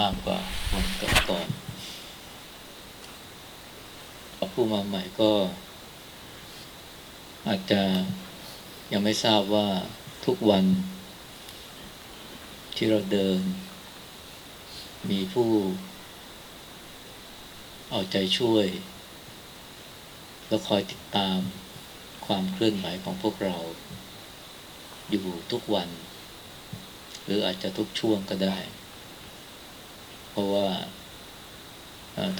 มากกว่าวันก่อนๆผู้มาใหม่ก็ อาจจะยังไม่ทราบว่าทุกวัน ที่เราเดิน มีผู้ เอาใจช่วย และคอยติดตามความเคลื่อนไหวของพวกเรา อยู่ทุกวัน หรืออาจจะทุกช่วงก็ได้ เพราะว่า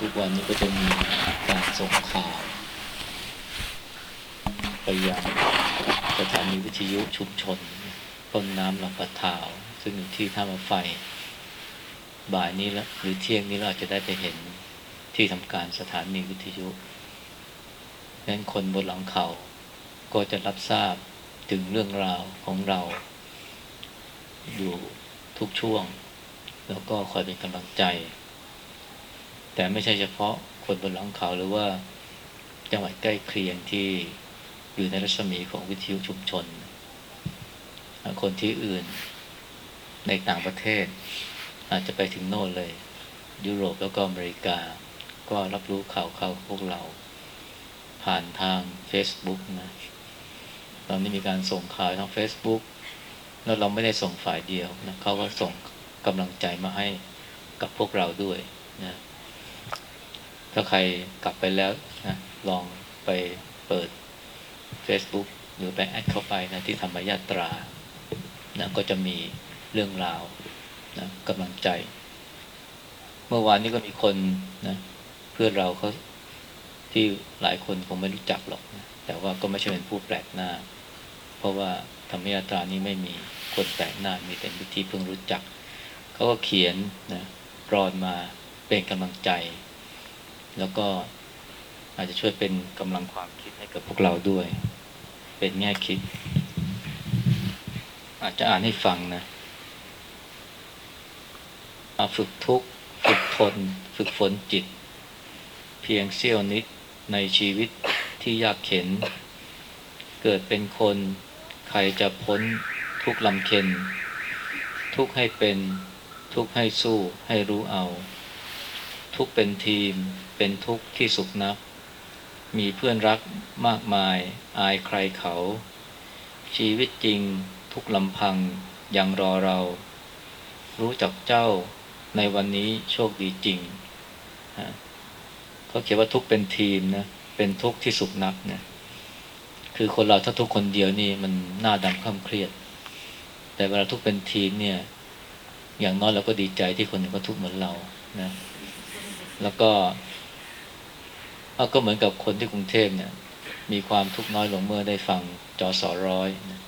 ทุกวันนี้ก็จะมีการส่งข่าวไปยังสถานีวิทยุชุมชนต้นน้ำลำปะทาว ซึ่งอยู่ที่ท่ามาไฟ บ่ายนี้แล้วหรือเที่ยงนี้เราจะได้ไปเห็นที่ทำการสถานีวิทยุนั้นคนบนหลังเขาก็จะรับทราบถึงเรื่องราวของเรา อยู่ทุกช่วง แล้วก็คอยเป็นกำลังใจ แต่ไม่ใช่เฉพาะคนบนหลังเขาหรือว่าจังหวัดใกล้เคียงที่อยู่ในรัศมีของวิทยุชุมชน คนที่อื่นในต่างประเทศ อาจจะไปถึงโน่นเลย ยุโรปแล้วก็อเมริกา ก็รับรู้ข่าวข่าวพวกเรา ผ่านทาง Facebook นะตอนนี้มีการส่งข่าวทาง Facebook แล้วเราไม่ได้ส่งฝ่ายเดียวนะเขาก็ส่ง กำลังใจมาให้กับพวกเราด้วยนะถ้าใครกลับไปแล้วนะลองไปเปิด Facebook หรือไปแอดเข้าไปนะที่ธรรมยาตรานะก็จะมีเรื่องราวนะกำลังใจ เมื่อวานนี้ก็มีคนนะเพื่อนเราเขาที่หลายคนคงไม่รู้จักหรอกนะแต่ว่าก็ไม่ใช่เป็นผู้แปลกหน้า เพราะว่าธรรมยาตรานี้ไม่มีคนแปลกหน้ามีแต่วิธีเพิ่งรู้จัก เขาก็เขียนนะกรอนมาเป็นกำลังใจ แล้วก็อาจจะช่วยเป็นกำลังความคิดให้กับพวกเราด้วย เป็นแง่คิด อาจจะอ่านให้ฟังนะมาฝึกทุกฝึกทน ฝึกฝนจิต เพียงเสี้ยวนิดในชีวิตที่ยากเข็น เกิดเป็นคน ใครจะพ้นทุกลำเค็น ทุกให้เป็น ทุกให้สู้ให้รู้เอา ทุกเป็นทีม เป็นทุกที่สุขนัก มีเพื่อนรักมากมาย อายใครเขา ชีวิตจริง ทุกลำพังยังรอเรา รู้จักเจ้าในวันนี้โชคดีจริงเขาเขียนว่าทุกเป็นทีมนะเป็นทุกที่สุขนักเนี่ยคือคนเราถ้าทุกคนเดียวนี่มันหน้าดำข้ามเครียด แต่เวลาทุกเป็นทีมเนี่ย อย่างน้อยเราก็ดีใจที่คนหนึ่งก็ทุกข์เหมือนเรานะ แล้วก็เอาก็เหมือนกับคนที่กรุงเทพเนี่ย มีความทุกข์น้อยลงเมื่อได้ฟังจอสอร้อยนะ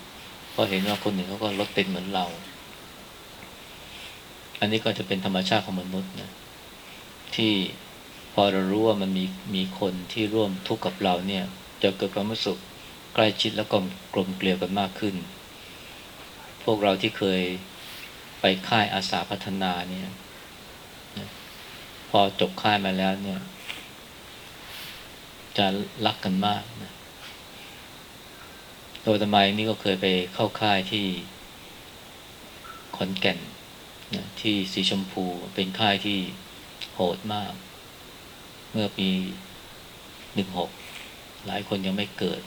เพราะเห็นว่าคนหนึ่งเขาก็รถติดเหมือนเรา อันนี้ก็จะเป็นธรรมชาติของมนุษย์นะ ที่พอเรารู้ว่ามันมีมีคนที่ร่วมทุกข์กับเราเนี่ย จะเกิดความรู้สึกใกล้ชิดแล้วก็กลมเกลียวกันมากขึ้น พวกเราที่เคย ไปค่ายอาสาพัฒนาเนี่ยพอจบค่ายมาแล้วเนี่ย จะรักกันมากนะโดยทำไมนี่ก็เคยไปเข้าค่ายที่ขอนแก่นนะที่สีชมพูเป็นค่ายที่โหดมาก เมื่อปีหนึ่งหกหลายคนยังไม่เกิด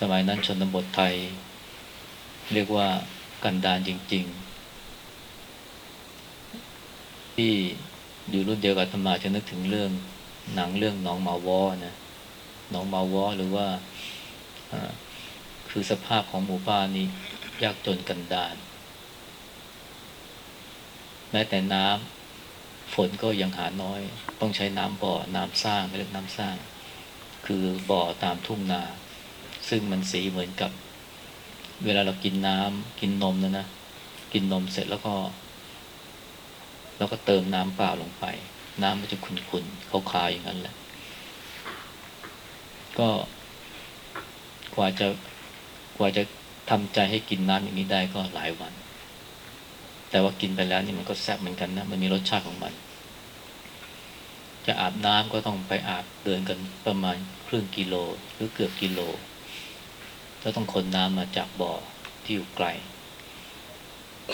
สมัยนั้นชนบทไทย เรียกว่ากันดานจริง ๆ ที่อยู่รุ่นเดียวกับธรรมาจะนึกถึงเรื่องหนังเรื่องน้องมาวอนะน้องมาวอหรือว่าคือสภาพของหมู่บ้านนี้ยากจนกันดานแม้แต่น้ำฝนก็ยังหาน้อย ต้องใช้น้ำบ่อน้ำสร้างเรียกน้ำสร้าง คือบ่อตามทุ่งนา ซึ่งมันสีเหมือนกับ เวลาเรากินน้ำกินนมนะนะกินนมเสร็จแล้วก็ แล้วก็เติมน้ำเปล่าลงไป น้ำมันจะขุ่นๆขาวๆอย่างนั้นแหละ ก็กว่าจะกว่าจะทำใจให้กินน้ำอย่างนี้ได้ก็หลายวัน แต่ว่ากินไปแล้วนี่มันก็แซ่บเหมือนกันนะ มันมีรสชาติของมัน จะอาบน้ำก็ต้องไปอาบเดินกันประมาณครึ่งกิโลหรือเกือบกิโล แล้วต้องขนน้ำมาจากบ่อที่อยู่ไกล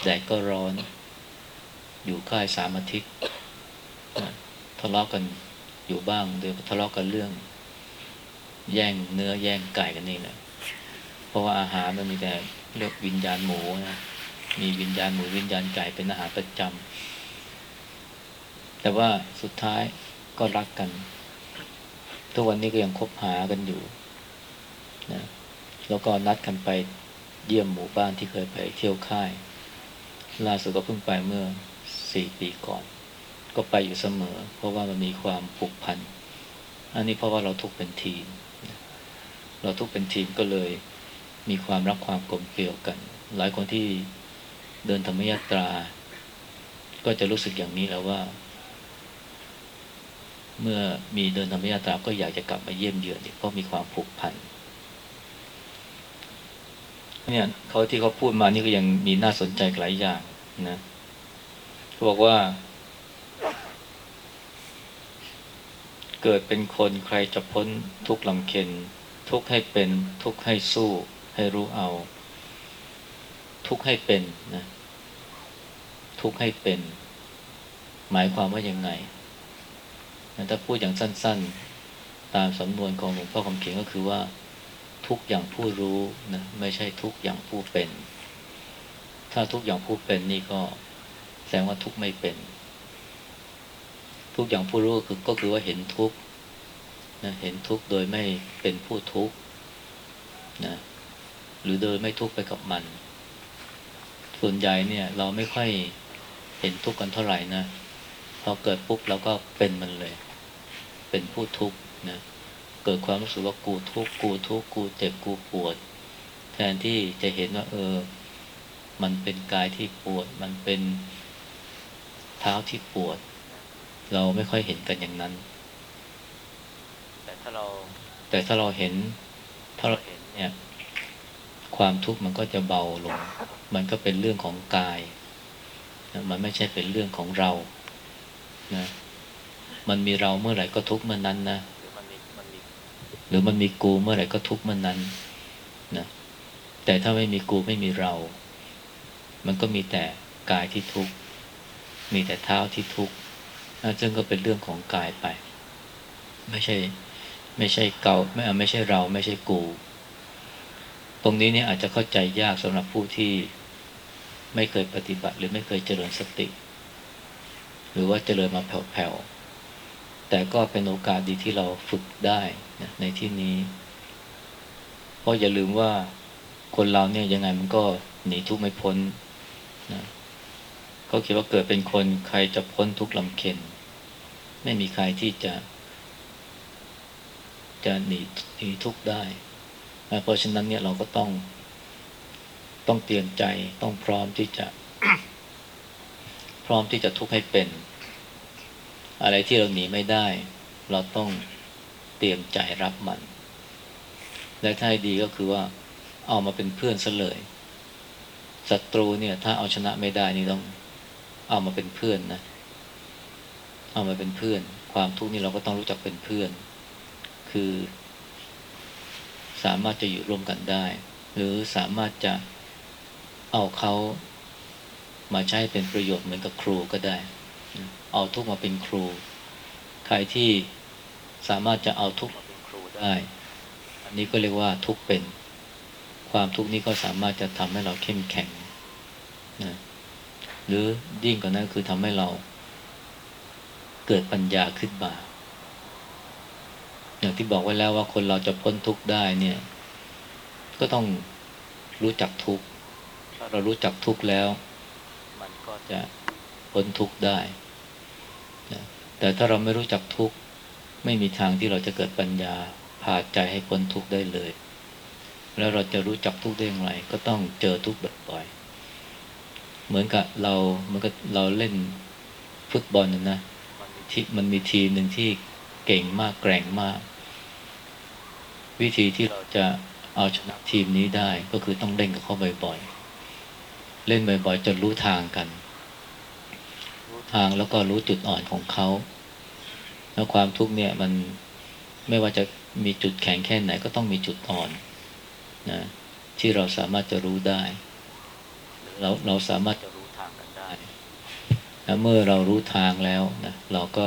แดดก็ร้อน อยู่ค่ายสามอาทิตย์ทะเลาะกันอยู่บ้างโดยทะเลาะกันเรื่อง แย่งเนื้อแย่งไก่กันนี่แหละเพราะว่าอาหารมันมีแต่เรียกวิญญาณหมูนะมีวิญญาณหมูวิญญาณไก่เป็นอาหารประจำแต่ว่าสุดท้ายก็รักกัน ทุกวันนี้ก็ยังคบหากันอยู่นะแล้วก็นัดกันไปเยี่ยมหมู่บ้านที่เคยไปเที่ยวค่าย ล่าสุดก็เพิ่งไปเมื่อ สี่ปีก่อน ก็ไปอยู่เสมอ เพราะว่ามันมีความผูกพัน อันนี้เพราะว่าเราทุกเป็นทีม เราทุกเป็นทีมก็เลยมีความรักความกลมเกลียวกัน หลายคนที่เดินธรรมยาตรา ก็จะรู้สึกอย่างนี้แล้วว่า เมื่อมีเดินธรรมยาตราก็อยากจะกลับมาเยี่ยมเยือนอีกเพราะมีความผูกพันเนี่ยเขาที่เขาพูดมานี่ก็ยังมีน่าสนใจหลายอย่างนะ เขาบอกว่า เกิดเป็นคนใครจะพ้นทุกข์ลำเค็น ทุกให้เป็น ทุกให้สู้ ให้รู้เอา ทุกให้เป็นนะทุกให้เป็น หมายความว่ายังไงถ้าพูดอย่างสั้น ๆ ตามสำนวนของหลวงพ่อคำเขียนก็คือว่าทุกอย่างผู้รู้นะไม่ใช่ทุกอย่างผู้เป็น ถ้าทุกอย่างผู้เป็นนี่ก็ แสดงว่าทุกข์ไม่เป็น ทุกอย่างผู้รู้คือก็คือว่าเห็นทุกนะเห็นทุกข์โดยไม่เป็นผู้ทุกนะหรือโดยไม่ทุกข์ไปกับมัน ส่วนใหญ่เนี่ย เราไม่ค่อยเห็นทุกข์กันเท่าไหร่นะพอเกิดปุ๊บเราก็เป็นมันเลย เป็นผู้ทุกข์นะเกิดความรู้สึกว่ากูทุกข์กูทุกข์กูเจ็บกูปวด แทนที่จะเห็นว่า เออ มันเป็นกายที่ปวด มันเป็น เท้าที่ปวด เราไม่ค่อยเห็นกันอย่างนั้น แต่ถ้าเรา แต่ถ้าเราเห็น ถ้าเราเห็นเนี่ย ความทุกข์มันก็จะเบาลง มันก็เป็นเรื่องของกายนะมันไม่ใช่เป็นเรื่องของเรานะมันมีเราเมื่อไหร่ก็ทุกข์เมื่อนั้นนะหรือมันมีมันมีหรือมันมีกูเมื่อไหร่ก็ทุกข์เมื่อนั้นนะแต่ถ้าไม่มีกูไม่มีเรา มันก็มีแต่กายที่ทุกข์ มีแต่เท้าที่ทุกข์ซึ่งก็เป็นเรื่องของกายไป ไม่ใช่ไม่ใช่เกาไม่ไม่ใช่เราไม่ใช่กู ตรงนี้เนี่ยอาจจะเข้าใจยากสำหรับผู้ที่ไม่เคยปฏิบัติหรือไม่เคยเจริญสติ หรือว่าเจริญมาแผ่วๆแต่ก็เป็นโอกาสดีที่เราฝึกได้นะในที่นี้ เพราะอย่าลืมว่าคนเราเนี่ยยังไงมันก็หนีทุกข์ไม่พ้นนะ เขาคิดว่าเกิดเป็นคนใครจะพ้นทุกข์ลำเค็นไม่มีใครที่จะ จะหนีหนีทุกข์ได้ เพราะฉะนั้นเนี่ยเราก็ต้องต้องเตรียมใจต้องพร้อมที่จะ พร้อมที่จะทุกข์ให้เป็น อะไรที่เราหนีไม่ได้ เราต้องเตรียมใจรับมัน และถ้าดีก็คือว่า เอามาเป็นเพื่อนซะเลยศัตรูเนี่ย ถ้าเอาชนะไม่ได้นี่ต้อง เอามาเป็นเพื่อนนะ เอามาเป็นเพื่อน ความทุกข์นี่เราก็ต้องรู้จักเป็นเพื่อน คือ สามารถจะอยู่ร่วมกันได้ หรือสามารถจะเอาเขามาใช้เป็นประโยชน์เหมือนกับครูก็ได้ เอาทุกมาเป็นครู ใครที่สามารถจะเอาทุกมาเป็นครูได้ อันนี้ก็เรียกว่าทุกเป็น ความทุกข์นี้ก็สามารถจะทำให้เราเข้มแข็งนะ หรือยิ่งกว่านั้นคือทำให้เราเกิดปัญญาขึ้นมา อย่างที่บอกไว้แล้วว่าคนเราจะพ้นทุกข์ได้เนี่ย ก็ต้องรู้จักทุกข์ถ้าเรารู้จักทุกข์แล้ว มันก็จะพ้นทุกข์ได้นะแต่ถ้าเราไม่รู้จักทุกข์ไม่มีทางที่เราจะเกิดปัญญาพาใจให้พ้นทุกข์ได้เลย แล้วเราจะรู้จักทุกข์ได้อย่างไร ก็ต้องเจอทุกข์บ่อยๆ เหมือนกับเรามือนกับเราเล่นฟุตบอลนะนะที่มันมีทีมหนึ่งที่เก่งมากแกร่งมาก วิธีที่เราจะเอาชนะทีมนี้ได้ก็คือต้องเล่นกับเขาบ่อยๆ เล่นบ่อยๆ จนรู้ทางกัน รู้ทางแล้วก็รู้จุดอ่อนของเขา แล้วความทุกข์เนี่ยมันไม่ว่าจะมีจุดแข็งแค่ไหนก็ต้องมีจุดอ่อนนะที่เราสามารถจะรู้ได้ เราเราสามารถจะรู้ทางกันได้แนะเมื่อเรารู้ทางแล้วนะเราก็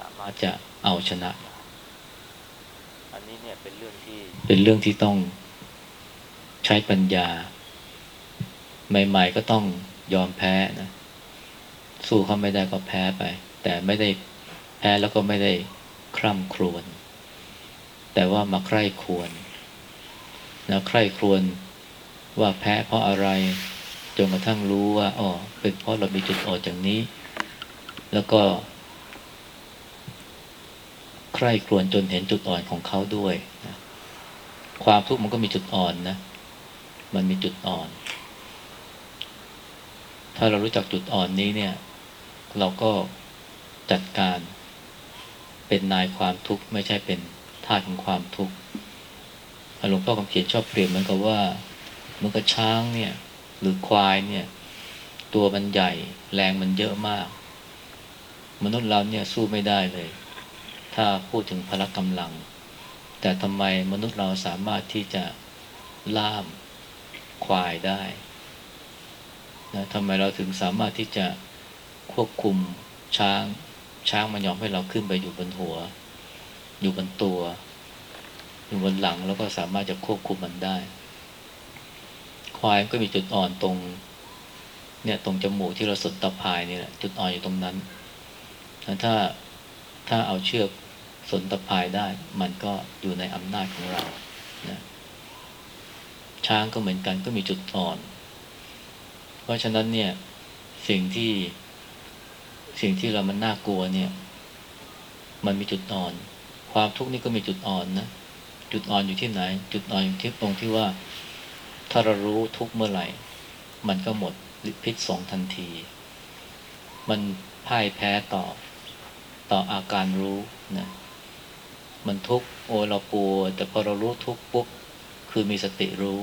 สามารถจะเอาชนะ อันนี้เนี่ยเป็นเรื่องที่เป็นเรื่องที่ต้องใช้ปัญญา ใหม่ ๆ ก็ต้องยอมแพ้นะสู้เขาไม่ได้ก็แพ้ไป แต่ไม่ได้แพ้แล้วก็ไม่ได้คร่ำครวญแต่ว่ามาใคร่ครวญนะใคร่ครวญว่าแพ้เพราะอะไร จนกระทั่งรู้ว่าอ๋อเป็นเพราะเรามีจุดอ่อนอย่างนี้ แล้วก็ใคร่ครวญจนเห็นจุดอ่อนของเขาด้วยนะความทุกข์มันก็มีจุดอ่อนนะ มันมีจุดอ่อน ถ้าเรารู้จักจุดอ่อนนี้เนี่ย เราก็จัดการเป็นนายความทุกข์ไม่ใช่เป็นทาสของความทุกข์หลวงพ่อคำเขียนชอบเปรียบเหมือนกับว่าเหมือนกับช้างเนี่ย หรือควายเนี่ย ตัวมันใหญ่แรงมันเยอะมาก มนุษย์เราเนี่ยสู้ไม่ได้เลย ถ้าพูดถึงพละกำลัง แต่ทำไมมนุษย์เราสามารถที่จะล่ามควายได้นะทำไมเราถึงสามารถที่จะควบคุมช้าง ช้างมันยอมให้เราขึ้นไปอยู่บนหัว อยู่บนตัว อยู่บนหลังแล้วก็สามารถจะควบคุมมันได้ ควายก็มีจุดอ่อนตรง เนี่ยตรงจมูกที่เราสดตะพายนี่แหละจุดอ่อนอยู่ตรงนั้นถ้าถ้าเอาเชือกสนตะพายได้ มันก็อยู่ในอำนาจของเรานะช้างก็เหมือนกันก็มีจุดอ่อน เพราะฉะนั้นเนี่ยสิ่งที่สิ่งที่เรามันน่ากลัวเนี่ย มันมีจุดอ่อน ความทุกข์นี่ก็มีจุดอ่อนนะ จุดอ่อนอยู่ที่ไหน จุดอ่อนอยู่ที่ตรงที่ว่า ถ้าเรารู้ทุกเมื่อไหร่ มันก็หมดพิษสงทันที มันพ่ายแพ้ต่อ ต่ออาการรู้นะมันทุกข์โอ้เรากลัวแต่พอเรารู้ทุกข์ปุ๊บคือมีสติรู้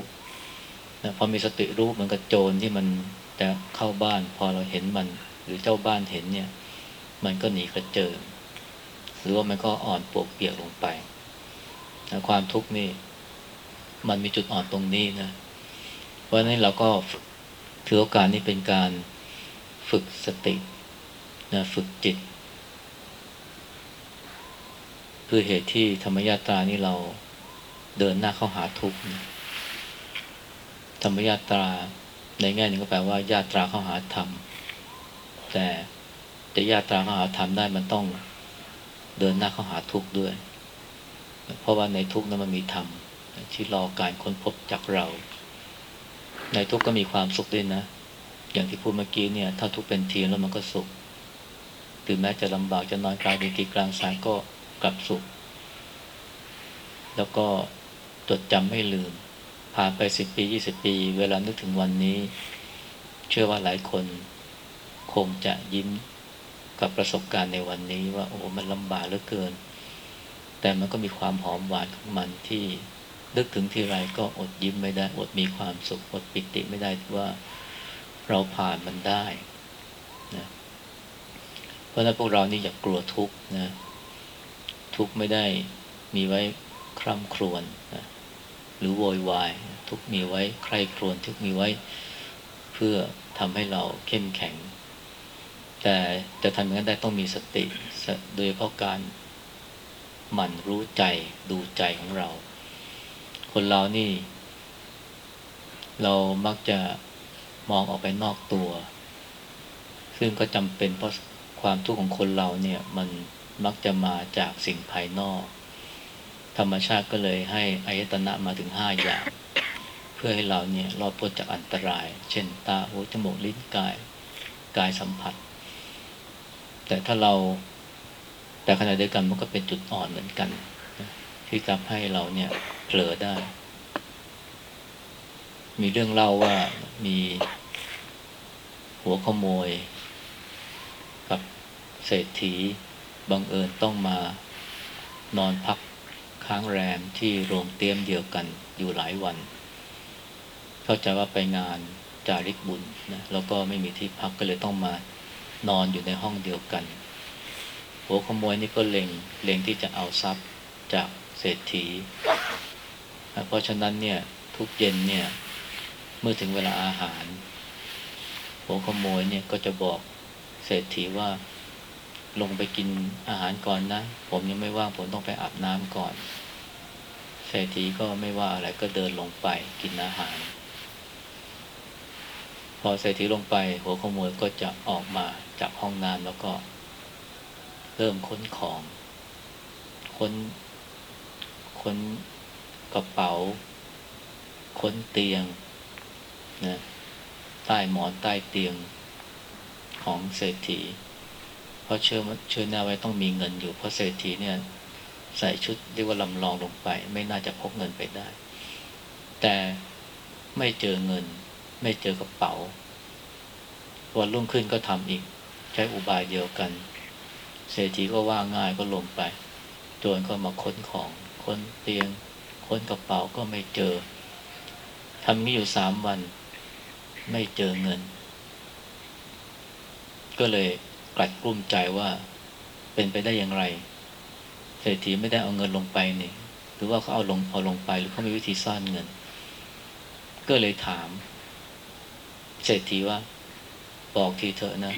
นะพอมีสติรู้มือนกับโจรที่มันจะเข้าบ้าน พอเราเห็นมัน หรือเจ้าบ้านเห็นเนี่ย มันก็หนีกระเจิงหรือว่ามันก็อ่อนปวกเปียกลงไปนะความทุกข์นี่ มันมีจุดอ่อนตรงนี้นะ ราะฉะนั้นเราก็ถือโอกาสนี้เป็นการฝึกสตินะฝึกจิตคือเหตุที่ธรรมยาตานี่เราเดินหน้าเข้าหาทุกข์ธรรมยาตราในแง่หนึ่งก็แปลว่า ญาตราเข้าหาธรรม แต่จะญาตราเข้าหาธรรมได้มันต้องเดินหน้าเข้าหาทุกข์ด้วย เพราะว่าในทุกข์นั้นมันมีธรรมที่รอการค้นพบจากเรา ในทุกข์ก็มีความสุขด้วยนะ อย่างที่พูดเมื่อกี้เนี่ย ถ้าทุกข์เป็นทีแล้วมันก็สุข ถึงแม้จะลำบากจะนอนกลางดีกีกลางสายก็กลับสุข แล้วก็จดจำไม่ลืม ผ่านไปสิบปียี่สิบปี เวลานึกถึงวันนี้ เชื่อว่าหลายคนคงจะยิ้มกับประสบการณ์ในวันนี้ว่า โอ้มันลำบากเหลือเกิน แต่มันก็มีความหอมหวานของมันที่ นึกถึงทีไรก็อดยิ้มไม่ได้ อดมีความสุขอดปิติไม่ได้ว่าเราผ่านมันได้นะเพราะนั้นพวกเรานี่อย่ากกลัวทุกข์นะ ทุกข์ไม่ได้มีไว้คร่ำครวญนะหรือโวยวาย ทุกข์มีไว้ใครครวญทุกข์มีไว้เพื่อทำให้เราเข้มแข็ง แต่จะทำอย่างนั้นได้ต้องมีสติ โดยเพราะการหมั่นรู้ใจดูใจของเรา คนเรานี่ เรามักจะมองออกไปนอกตัว ซึ่งก็จำเป็นเพราะความทุกข์ของคนเราเนี่ย มันมักจะมาจากสิ่งภายนอก ธรรมชาติก็เลยให้อายตนะมาถึงห้าอย่าง เพื่อให้เราเนี่ยรอดพ้นจากอันตราย เช่นตาหูจมูกลิ้นกายกายสัมผัส แต่ถ้าเราแต่ขณะเดียวกันมันก็เป็นจุดอ่อนเหมือนกัน ที่ทำให้เราเนี่ยเผลอได้ มีเรื่องเล่าว่ามีหัวขโมย กับเศรษฐีบังเอิญต้องมานอนพักค้างแรมที่โรงเตียมเดียวกันอยู่หลายวัน เข้าใจว่าไปงานจาริกบุญนะแล้วก็ไม่มีที่พักก็เลยต้องมานอนอยู่ในห้องเดียวกัน หัวขโมยนี่ก็เล็งเล็งที่จะเอาทรัพย์จาก เศรษฐี เพราะฉะนั้นเนี่ยทุกเย็นเนี่ย เมื่อถึงเวลาอาหารหัวขโมยเนี่ยก็จะบอกเศรษฐีว่า ลงไปกินอาหารก่อนนะ ผมยังไม่ว่างผมต้องไปอาบน้ำก่อน เศรษฐีก็ไม่ว่าอะไรก็เดินลงไปกินอาหาร พอเศรษฐีลงไป หัวขโมยก็จะออกมาจากห้องน้ำแล้วก็ เริ่มค้นของ ค้น ค้นกระเป๋า ค้นเตียงนะใต้หมอนใต้เตียงของเศรษฐี เพราะเชื่อเชื่อหน้าไว้ต้องมีเงินอยู่เพราะเศรษฐีเนี่ยใส่ชุดเรียกว่าลำลองลงไป ไม่น่าจะพกเงินไปได้ แต่ไม่เจอเงิน ไม่เจอกระเป๋า วันรุ่งขึ้นก็ทำอีก ใช้อุบายเดียวกัน เศรษฐีก็ว่าง่ายก็ลงไปโจรก็มาค้นของ คนเตียง คนกระเป๋าก็ไม่เจอทำนี้อยู่สามวัน ไม่เจอเงิน ก็เลยกลัดกลุ้มใจว่าเป็นไปได้อย่างไรเศรษฐีไม่ได้เอาเงินลงไปนี่หรือว่าเขาเอาลงเอาลงไปหรือเขามีวิธีซ่อนเงิน ก็เลยถาม เศรษฐีว่า บอกทีเถอะนะ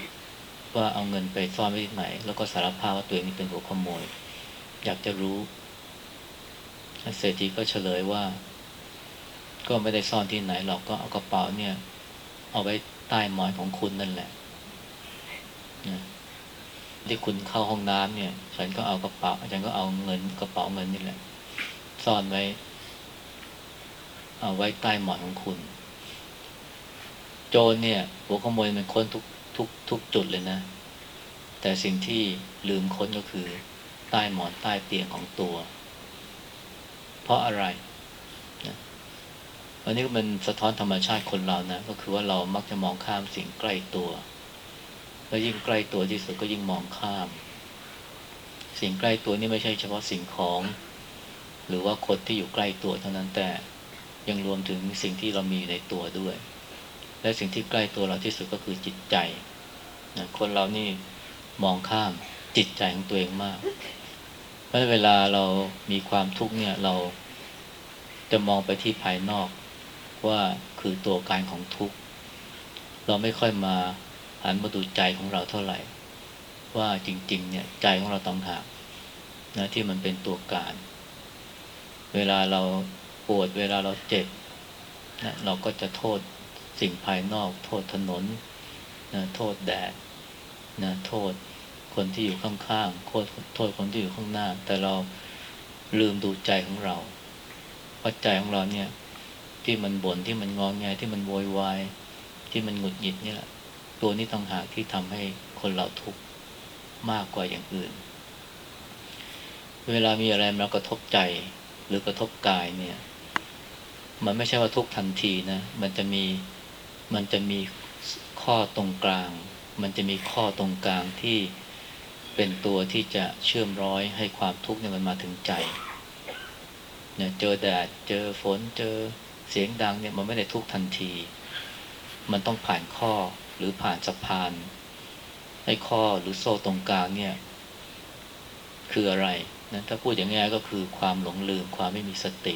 ว่าเอาเงินไปซ่อนไว้ที่ไหน แล้วก็สารภาพว่าตัวเองนี่เป็นหัวขโมย อยากจะรู้ เศรษฐีก็เฉลยว่า ก็ไม่ได้ซ่อนที่ไหนหรอกก็เอากระเป๋าเนี่ย เอาไว้ใต้หมอนของคุณนั่นแหละนะที่คุณเข้าห้องน้ำเนี่ย ฉันก็เอากระเป๋าฉันก็เอาเงินกระเป๋าเงินนี่แหละ ซ่อนไว้ เอาไว้ใต้หมอนของคุณ โจรเนี่ยหัวขโมยมันค้นทุกทุกทุกจุดเลยนะ แต่สิ่งที่ลืมค้นก็คือ ใต้หมอนใต้เตียงของตัว เพราะอะไรนะอันนี้ก็เป็นสะท้อนธรรมชาติคนเรานะก็คือว่าเรามักจะมองข้ามสิ่งใกล้ตัว แล้วยิ่งใกล้ตัวที่สุดก็ยิ่งมองข้าม สิ่งใกล้ตัวนี่ไม่ใช่เฉพาะสิ่งของ หรือว่าคนที่อยู่ใกล้ตัวเท่านั้นแต่ยังรวมถึงสิ่งที่เรามีในตัวด้วย และสิ่งที่ใกล้ตัวเราที่สุดก็คือจิตใจนะคนเรานี่มองข้ามจิตใจของตัวเองมาก ราะเวลาเรามีความทุกข์เนี่ย เราจะมองไปที่ภายนอกว่าคือตัวการของทุกข์เราไม่ค่อยมาหันมาดูใจของเราเท่าไหร่ ว่าจริง ๆ เนี่ยใจของเราต้องหากนะที่มันเป็นตัวการ เวลาเราปวดเวลาเราเจ็บนะเราก็จะโทษสิ่งภายนอก โทษถนนนะโทษแดดนะโทษ คนที่อยู่ข้างๆโทษโทษคนที่อยู่ข้างหน้า แต่เราลืมดูใจของเราเพราใจของเราเนี่ย ที่มันบน่นที่มันงองแงที่มันโวยวายที่มันหงุดหงิดนี่แหละตัวนี้ต้องหากที่ทำให้คนเราทุกข์มากกว่าอย่างอื่น เวลามีอะไรมากระทบใจหรือกระทบกายเนี่ย มันไม่ใช่ว่าทุกทันทีนะมันจะมีมันจะมีข้อตรงกลาง มันจะมีข้อตรงกลางที่ เป็นตัวที่จะเชื่อมร้อยให้ความทุกข์เนี่ยมันมาถึงใจเนี่ยเจอแดดเจอฝนเจอเสียงดังเนี่ยมันไม่ได้ทุกทันที มันต้องผ่านข้อหรือผ่านสะพานให้ข้อหรือโซ่ตรงกลางเนี่ย คืออะไรนะถ้าพูดอย่างง่ายก็คือความหลงลืมความไม่มีสติ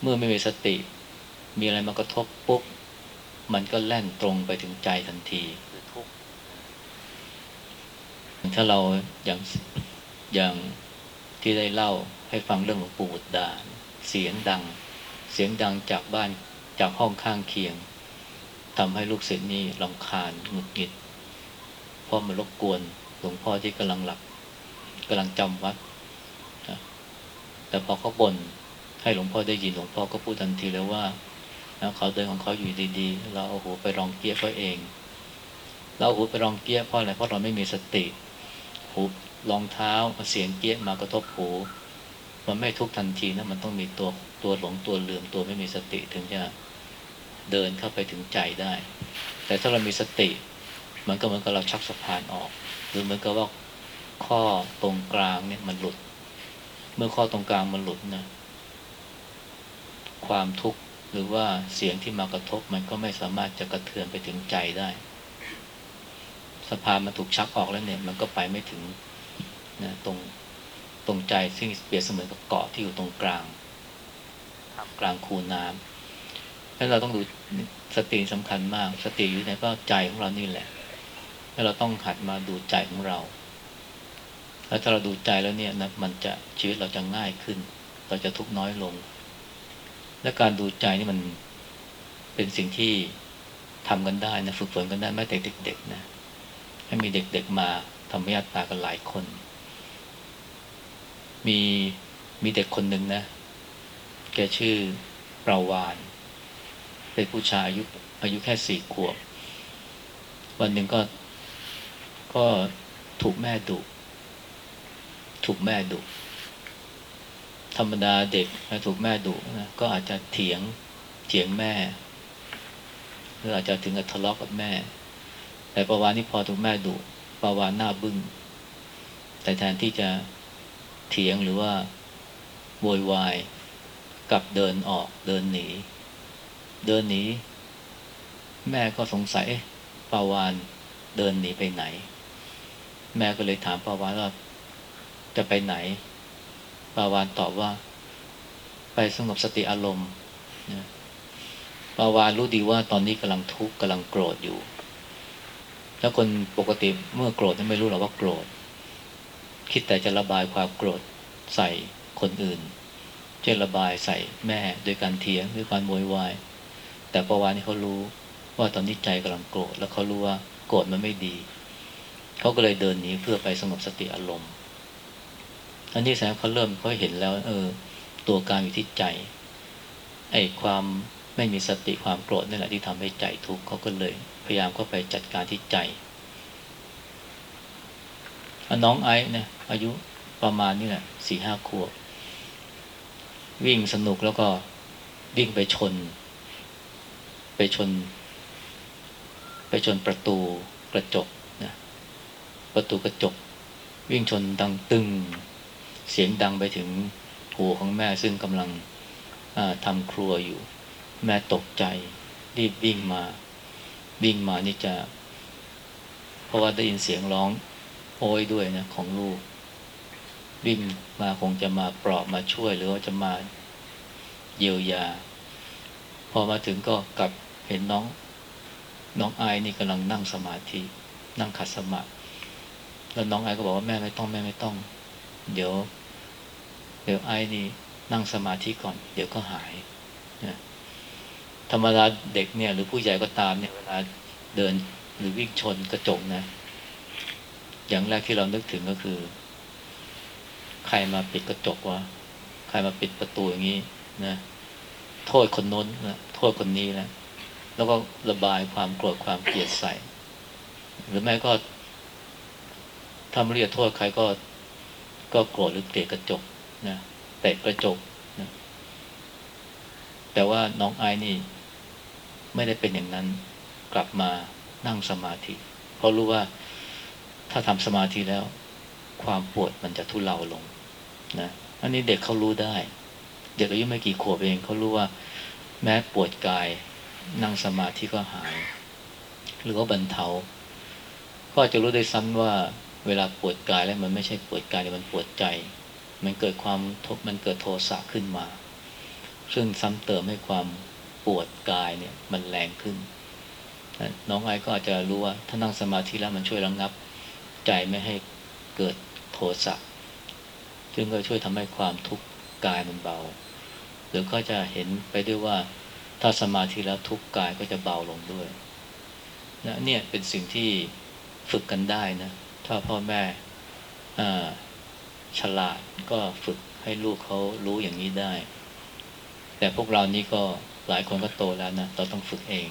เมื่อไม่มีสติ มีอะไรมากระทบปุ๊บมันก็แล่นตรงไปถึงใจทันที ถ้าเราอย่างอย่างที่ได้เล่าให้ฟังเรื่องหลวงปู่บุตรดา เสียงดัง เสียงดังจากบ้านจากห้องข้างเคียงทำให้ลูกศิษย์นี่ลำคาญหงุดหงิดเพราะมันรบกวนหลวงพ่อที่กำลังหลับกำลังจำวัดแต่พอเขาบ่นให้หลวงพ่อได้ยินหลวงพ่อก็พูดทันทีแล้วว่านะเขาเดินของเขาอยู่ดีๆ เราเอาหูไปรองเกี้ยเขาเอง เราเอาหูไปรองเกี้ยเพราะอะไรเพราะเราไม่มีสติ หูรองเท้าเสียงเกี้ยมากระทบหูมันไม่ทุกทันทีนะมันต้องมีตัวตัวหลงตัวลืมตัวไม่มีสติถึงจะเดินเข้าไปถึงใจได้ แต่ถ้าเรามีสติ มันก็เหมือนกับเราชักสะพานออก หรือเหมือนกับว่าข้อตรงกลางเนี่ยมันหลุด เมื่อข้อตรงกลางมันหลุดนะความทุกข์หรือว่าเสียงที่มากระทบมันก็ไม่สามารถจะกระเทือนไปถึงใจได้ สะพานมันถูกชักออกแล้วเนี่ย มันก็ไปไม่ถึงนะตรงตรงใจซึ่งเปรียบเสมือนกับเกาะที่อยู่ตรงกลางกลางคูน้ำแล้วเราต้องดูสติสำคัญมาก สติอยู่ไหนก็ใจของเรานี่แหละ แล้วเราต้องหัดมาดูใจของเรา แล้วถ้าเราดูใจแล้วเนี่ยนะมันจะชีวิตเราจะง่ายขึ้น เราจะทุกข์น้อยลง และการดูใจนี่มันเป็นสิ่งที่ทำกันได้นะฝึกฝนกันได้แม้แต่เด็กๆนะ ให้มีเด็กๆมาทำวิทยาตากันหลายคน มีมีเด็กคนหนึ่งนะ แกชื่อปราวานเป็นผู้ชายอายุอายุแค่สี่ขวบ วันหนึ่งก็ ก็ถูกแม่ดุถูกแม่ดุธรรมดาเด็กถูกแม่ดุนะก็อาจจะเถียงเถียงแม่ หรืออาจจะถึงกับทะเลาะกกับแม่ แต่ประวานนี่พอถูกแม่ดุประวานหน้าบึง้ง แต่แทนที่จะเถียงหรือว่าโวยวายกลับเดินออกเดินหนี เดินหนี แม่ก็สงสัยปาวานเดินหนีไปไหน แม่ก็เลยถามปาวานว่าจะไปไหนปาวานตอบว่า ไปสงบสติอารมณ์นะปาวานรู้ดีว่าตอนนี้กำลังทุกข์กำลังโกรธอยู่ แล้วคนปกติเมื่อโกรธไม่รู้หรอกว่าโกรธ คิดแต่จะระบายความโกรธใส่คนอื่นเช่นระบายใส่แม่โดยการเถียงด้วยการโวยวาย แต่ปาวานนี่เขารู้ว่าตอนนี้ใจกำลังโกรธ แล้วเขารู้ว่าโกรธมันไม่ดี เขาก็เลยเดินหนีเพื่อไปสงบสติอารมณ์ อันนี้แสดงเขาเริ่มเขาเห็นแล้ว เออ ตัวการอยู่ที่ใจ ไอ้ความ ไม่มีสติความโกรธนี่แหละที่ทำให้ใจทุกข์เขาก็เลย พยายามเข้าไปจัดการที่ใจน้องไอ้เนี่ยอายุประมาณนี่แหละสี่ห้าขวบ วิ่งสนุกแล้วก็วิ่งไปชน ไปชน ไปชนประตูกระจกนะประตูกระจก วิ่งชนดังตึง เสียงดังไปถึงหูของแม่ซึ่งกำลังทำครัวอยู่ แม่ตกใจ รีบวิ่งมา วิ่งมานี่จะ เพราะว่าได้ยินเสียงร้องโอยด้วยนะของลูก วิ่งมาคงจะมาปลอบมาช่วยหรือว่าจะมาเยียวยา พอมาถึงก็กลับเห็นน้อง น้องไอ้นี่กำลังนั่งสมาธิ นั่งขัดสมาธิแล้วน้องไอ้ก็บอกว่าแม่ไม่ต้องแม่ไม่ต้อง เดี๋ยว เดี๋ยวไอ้นี่นั่งสมาธิก่อน เดี๋ยวก็หายนะ ธรรมดาเด็กเนี่ย หรือผู้ใหญ่ก็ตามเนี่ยเวลาเดินหรือวิ่งชนกระจกนะ อย่างแรกที่เรานึกถึงก็คือ ใครมาปิดกระจกวะใครมาปิดประตูอย่างนี้นะโทษคนน้นนะโทษคนนี้นะแล้วก็ระบายความโกรธความเกลียดใส่ หรือแม้ก็ถ้าไม่เรียกโทษใครก็ก็โกรธหรือเกลียดกระจกนะแตะกระจกนะแต่ว่าน้องไอ้นี่ ไม่ได้เป็นอย่างนั้นกลับมานั่งสมาธิ เพราะรู้ว่าถ้าทำสมาธิแล้ว ความปวดมันจะทุเลาลงนะอันนี้เด็กเขารู้ได้ เด็กอายุไม่กี่ขวบเองเขารู้ว่า แม้ปวดกายนั่งสมาธิก็หาย หรือว่าบรรเทา ก็จะรู้ได้ซ้ำว่าเวลาปวดกายแล้วมันไม่ใช่ปวดกายแต่มันปวดใจ มันเกิดความทบมันเกิดโทสะขึ้นมา ซึ่งซ้ำเติมให้ความ ปวดกายเนี่ย มันแรงขึ้น น้องไอ้ก็อาจจะรู้ว่า ถ้านั่งสมาธิแล้วมันช่วยระงงับ ใจไม่ให้เกิดโทสะซึ่งก็ช่วยทำให้ความทุกข์กายมันเบา หรือก็จะเห็นไปด้วยว่า ถ้าสมาธิแล้วทุกข์กายก็จะเบาลงด้วยนะเนี่ยเป็นสิ่งที่ฝึกกันได้นะ ถ้าพ่อแม่ฉลาดก็ฝึกให้ลูกเขารู้อย่างนี้ได้ แต่พวกเรานี่ก็ หลายคนก็โตแล้วนะเราต้องฝึกเอง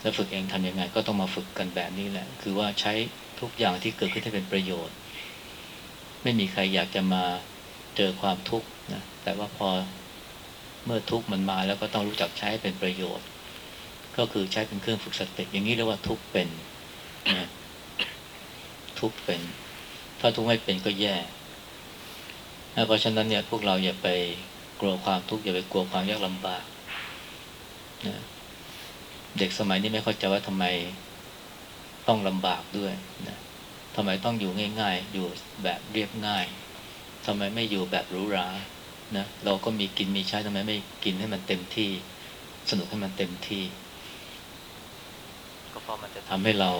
แล้วฝึกเองทำยังไง ก็ต้องมาฝึกกันแบบนี้แหละ คือว่าใช้ทุกอย่างที่เกิดขึ้นให้เป็นประโยชน์ ไม่มีใครอยากจะมาเจอความทุกข์นะแต่ว่าพอเมื่อทุกข์มันมาแล้วก็ต้องรู้จักใช้เป็นประโยชน์ ก็คือใช้เป็นเครื่องฝึกสติอย่างนี้เรียกว่าทุกข์เป็นนะทุกข์เป็น ถ้าทุกข์ไม่เป็นก็แย่เพราะฉะนั้นเนี่ยพวกเราอย่าไปกลัวความทุกข์อย่าไปกลัวความยากลำบาก นะเด็กสมัยนี้ไม่เข้าใจว่าทำไมต้องลำบากด้วยนะทำไมต้องอยู่ง่าย ๆ อยู่แบบเรียบง่ายทำไมไม่อยู่แบบหรูหรานะเราก็มีกินมีใช้ทำไมไม่กินให้มันเต็มที่ สนุกให้มันเต็มที่ ก็เพราะมันจะทำให้เรา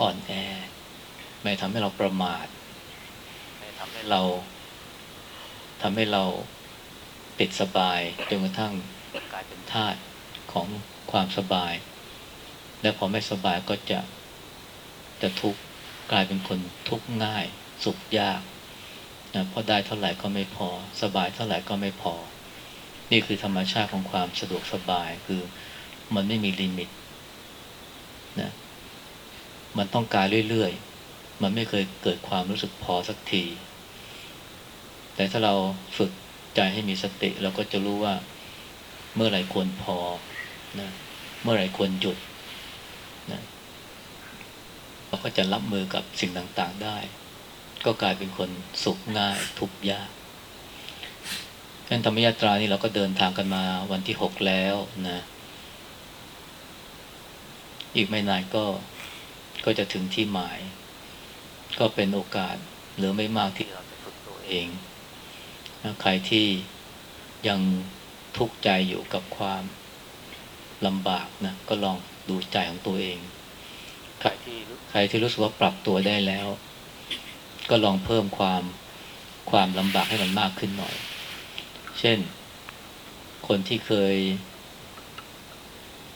อ่อนแอ ไม่ทำให้เราประมาท ไม่ทำให้เราทำให้เราติดสบายจนกระทั่งกลายเป็นทาส ของความสบาย และพอไม่สบายก็จะจะทุกข์กลายเป็นคนทุกข์ง่าย สุขยากนะเพราะได้เท่าไหร่ก็ไม่พอ สบายเท่าไหร่ก็ไม่พอ นี่คือธรรมชาติของความสะดวกสบายคือมันไม่มีลิมิตนะมันต้องการเรื่อยๆ มันไม่เคยเกิดความรู้สึกพอสักที แต่ถ้าเราฝึกใจให้มีสติเราก็จะรู้ว่าเมื่อไหร่ควรพอ นะเมื่อไหร่ควรหยุดนะเราก็จะรับมือกับสิ่งต่างๆได้ ก็กลายเป็นคนสุขง่ายทุกยากงั้นธรรมยาตรานี่เราก็เดินทางกันมาวันที่หกแล้วนะ อีกไม่นานก็ก็จะถึงที่หมาย ก็เป็นโอกาสเหลือไม่มากที่เราจะฝึกตัวเองนะใครที่ยังทุกข์ใจอยู่กับความ ลำบากนะก็ลองดูใจของตัวเองใครที่ใครที่รู้สึกว่าปรับตัวได้แล้ว ก็ลองเพิ่มความความลำบากให้มันมากขึ้นหน่อย เช่น คนที่เคย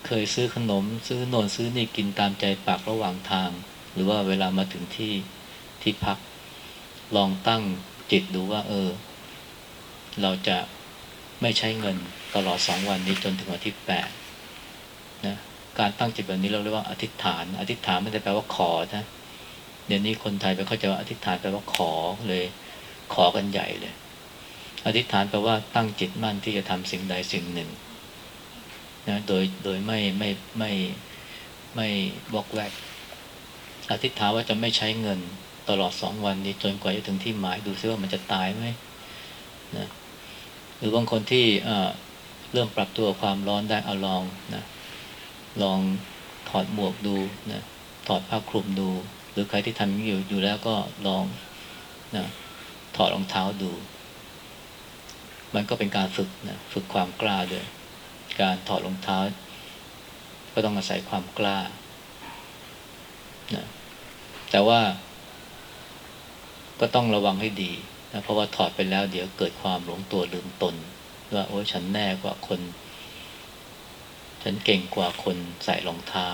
เคยซื้อขนม ซื้อโนนซื้อนี่กินตามใจปากระหว่างทาง หรือว่าเวลามาถึงที่ที่พัก ลองตั้งจิตดูว่า เออ เราจะไม่ใช้เงินตลอดสองวันนี้จนถึงวันที่แปด นะการตั้งจิตแบบนี้เราเรียกว่าอธิษฐาน อธิษฐานไม่ได้แปลว่าขอนะเดี๋ยวนี้คนไทยไปเข้าใจว่าอธิษฐานแปลว่าขอเลย ขอกันใหญ่เลย อธิษฐานแปลว่าตั้งจิตมั่นที่จะทำสิ่งใดสิ่งหนึ่งนะโดยโดยไม่ไม่ไม่ไม่บอกแวกอธิษฐานว่าจะไม่ใช้เงินตลอดสองวันนี้จนกว่าจะถึงที่หมายดูซิว่ามันจะตายไหมนะหรือบางคนที่เริ่มปรับตัวความร้อนได้เอาลองนะ ลองถอดหมวกดูนะถอดผ้าคลุมดู หรือใครที่ทำอยู่อยู่แล้วก็ลองนะถอดรองเท้าดู มันก็เป็นการฝึกนะฝึกความกล้าด้วยการถอดรองเท้า ก็ต้องอาศัยความกล้านะแต่ว่า ก็ต้องระวังให้ดีนะเพราะว่าถอดไปแล้วเดี๋ยวเกิดความหลงตัวลืมตน ว่าโอ้ฉันแน่กว่าคน ฉันเก่งกว่าคนใส่รองเท้า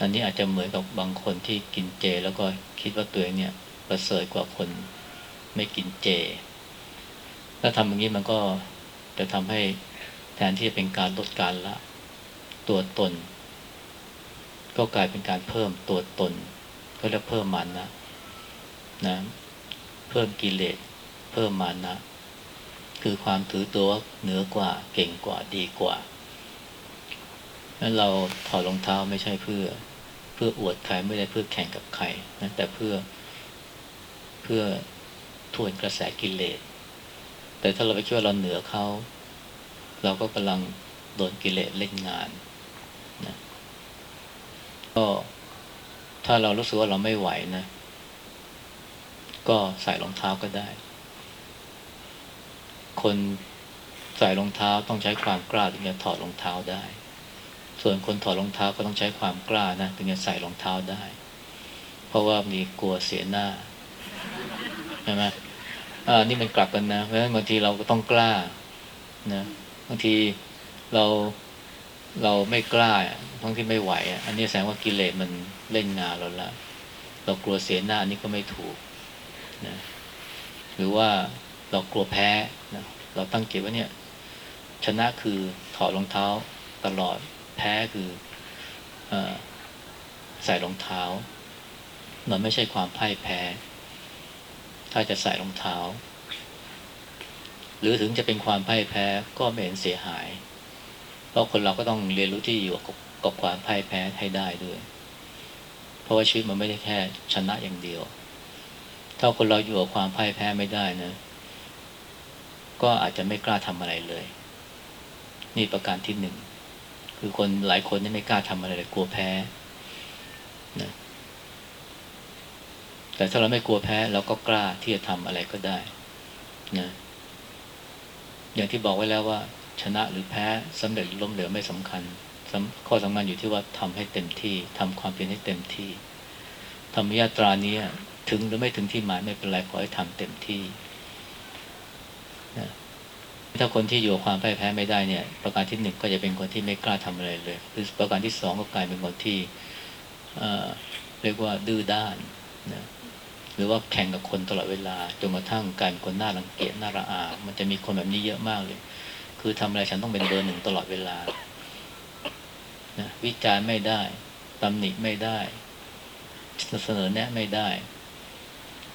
อันนี้อาจจะเหมือนกับบางคนที่กินเจ แล้วก็คิดว่าตัวเองเนี่ยประเสริฐกว่าคนไม่กินเจ ถ้าทำอย่างนี้มันก็จะทำให้แทนที่จะเป็นการลดการละ ตัวตน ก็กลายเป็นการเพิ่มตัวตน ก็เรียกเพิ่มมันนะนะเพิ่มกิเลสเพิ่มมานะ คือความถือตัวเหนือกว่าเก่งกว่าดีกว่า นั้นเราถอดรองเท้าไม่ใช่เพื่อ เพื่ออวดใครไม่ได้เพื่อแข่งกับใครนะแต่เพื่อเพื่อทวนกระแสกิเลส แต่ถ้าเราไปคิดว่าเราเหนือเขา เราก็กำลังโดนกิเลสเล่นงานนะก็ถ้าเรารู้สึกว่าเราไม่ไหวนะ ก็ใส่รองเท้าก็ได้ คนใส่รองเท้าต้องใช้ความกล้าถึงจะถอดรองเท้าได้ ส่วนคนถอดรองเท้าก็ต้องใช้ความกล้านะถึงจะใส่รองเท้าได้ เพราะว่ามีกลัวเสียหน้าใช่ไหมอ่านี่มันกลับกันนะเพราะฉะนั้นบางทีเราก็ต้องกล้านะบางทีเราเราไม่กล้าทั้งที่ไม่ไหว อันนี้แสดงว่ากิเลสมันเล่นงานเราละเรากลัวเสียหน้าอันี่ก็ไม่ถูกนะหรือว่าเรากลัวแพ้นะเราตั้งเกตว่าเนี่ย ชนะคือถอดรองเท้าตลอด แพ้คืออใส่รองเท้า มันไม่ใช่ความพ่ายแพ้ ถ้าจะใส่รองเท้า หรือถึงจะเป็นความพ่ายแพ้ก็ไม่เห็นเสียหาย เพราะคนเราก็ต้องเรียนรู้ที่อยู่กับกับความพ่ายแพ้ให้ได้ด้วย เพราะว่าชีวิตมันไม่ได้แค่ชนะอย่างเดียว ถ้าคนเราอยู่กับความพ่ายแพ้ไม่ได้นะก็อาจจะไม่กล้าทำอะไรเลย นี่ประการที่หนึ่ง คือคนหลายคนนี่ไม่กล้าทำอะไรเลยกลัวแพ้นะแต่ถ้าเราไม่กลัวแพ้เราก็กล้าที่จะทำอะไรก็ได้นะอย่างที่บอกไว้แล้วว่า ชนะหรือแพ้สำเร็จหรือล้มเหลวไม่สำคัญข้อสำคัญอยู่ที่ว่าทำให้เต็มที่ทำความเพียรให้เต็มที่ธรรมยาตรานี้ถึงหรือไม่ถึงที่หมายไม่เป็นไรขอให้ทำเต็มที่นะ ถ้าคนที่อยู่กับความพ่ายแพ้ไม่ได้เนี่ย ประการที่หนึ่งก็จะเป็นคนที่ไม่กล้าทำอะไรเลยหรือประการที่สองก็กลายเป็นคนที่เรียกว่าดื้อด้านนะหรือว่าแข่งกับคนตลอดเวลาจนกระทั่งกลารคนหน้ารังเกียจหน้าระอา มันจะมีคนแบบนี้เยอะมากเลย คือทำอะไรฉันต้องเป็นเบอร์หนึ่งตลอดเวลานะวิจารณ์ไม่ได้ตำหนิไม่ได้เสนอแนะไม่ได้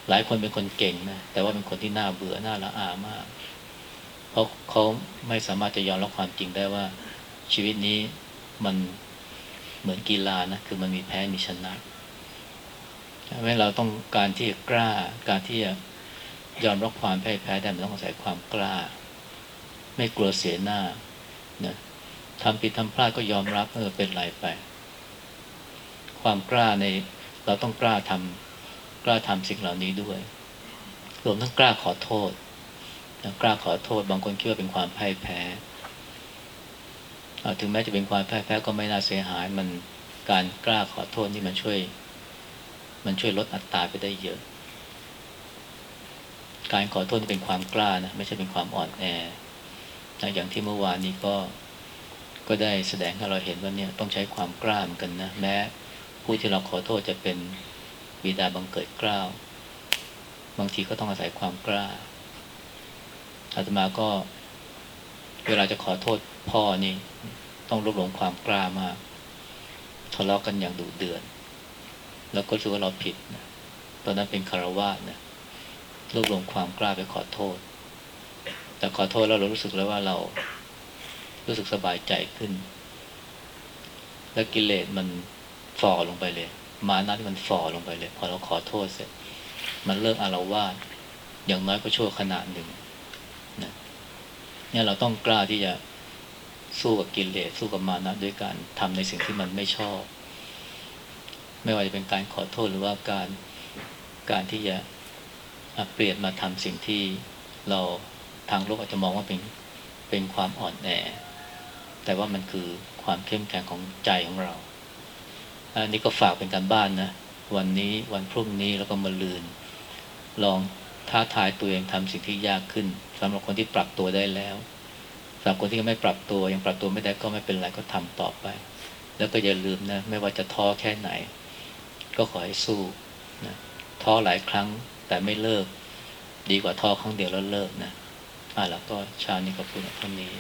หลายคนเป็นคนเก่งนะแต่ว่าเป็นคนที่น่าเบื่อน่าละอามาก เพราะเขาไม่สามารถจะยอมรับความจริงได้ว่า ชีวิตนี้มันเหมือนกีฬานะคือมันมีแพ้มีชนะเพราะฉะนั้นเราต้องการที่จะกล้า การที่จะยอมรับความแพ้แพ้ได้มันต้องอาศัยความกล้า ไม่กลัวเสียหน้านะทำผิดทำพลาดก็ยอมรับเออเป็นไรไป ความกล้าในเราต้องกล้าทำกล้าทำสิ่งเหล่านี้ด้วยรวมทั้งกล้าขอโทษ กล้าขอโทษบางคนคิดว่าเป็นความพ่ายแพ้ถึงแม้จะเป็นความพ่ายแพ้ก็ไม่น่าเสียหาย มันการกล้าขอโทษนี่มันช่วย มันช่วยลดอัตราไปได้เยอะ การขอโทษนี่เป็นความกล้านะไม่ใช่เป็นความอ่อนแอนะอย่างที่เมื่อวานนี้ก็ก็ได้แสดงให้เราเห็นว่าเนี่ยต้องใช้ความกล้าเหมือนกันนะแม้ผู้ที่เราขอโทษจะเป็นบิดาบังเกิดกล้าบางทีก็ต้องอาศัยความกล้า อาตมาก็ เวลาจะขอโทษพ่อนี่ ต้องรวบรวมความกล้ามากทะเลาะกันอย่างดุเดือดแล้วก็รู้ว่าเราผิดนะตอนนั้นเป็นคารวาสนะรวบรวมความกล้าไปขอโทษ แต่ขอโทษแล้วเรารู้สึกแล้วว่าเรา รู้สึกสบายใจขึ้น และกิเลสมันฝ่อลงไปเลย มานะที่มันฝ่อลงไปเลย พอเราขอโทษเสร็จ มันเลิกอารวาสอย่างน้อยก็ชั่วขนาดหนึ่ง เนี่ยเราต้องกล้าที่จะสู้กับกิเลสสู้กับมานะด้วยการทำในสิ่งที่มันไม่ชอบ ไม่ว่าจะเป็นการขอโทษหรือว่าการการที่จะเปลี่ยนมาทำสิ่งที่เราทางโลกอาจจะมองว่าเป็นเป็นความอ่อนแอ แต่ว่ามันคือความเข้มแข็งของใจของเรา อันนี้ก็ฝากเป็นการบ้านนะ วันนี้วันพรุ่งนี้แล้วก็มาลืน ลอง ท้าทายตัวเองทำสิ่งที่ยากขึ้นสำหรับคนที่ปรับตัวได้แล้วสำหรับคนที่ยังไม่ปรับตัวยังปรับตัวไม่ได้ก็ไม่เป็นไรก็ทำต่อไป แล้วก็อย่าลืมนะ ไม่ว่าจะท้อแค่ไหน ก็ขอให้สู้นะท้อหลายครั้งแต่ไม่เลิก ดีกว่าท้อครั้งเดียวแล้วเลิกนะอ่าแล้วก็ชานี้ขอบคุณเท่านี้